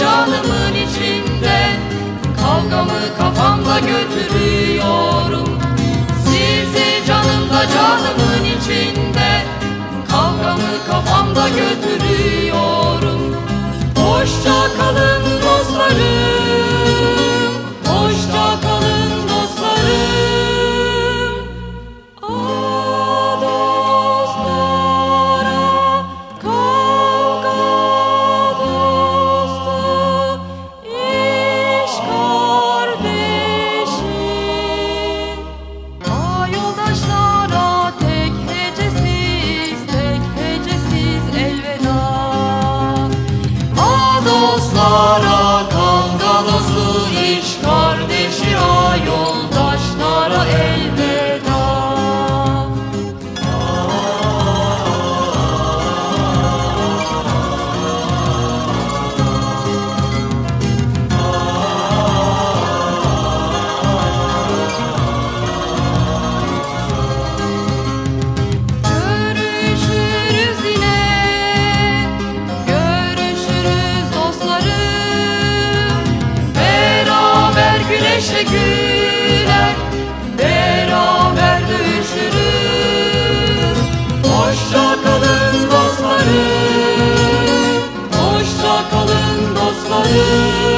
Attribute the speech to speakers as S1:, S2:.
S1: canımın içinde. Kavgamı kafamda götürüyorum. Sizi canımda canımın içinde. Kavgamı kafamda götürüyorum. Hoşça kalın Güneşe güler Beraber dövüşürüz Hoşça kalın dostlarım. Hoşça kalın dostlarım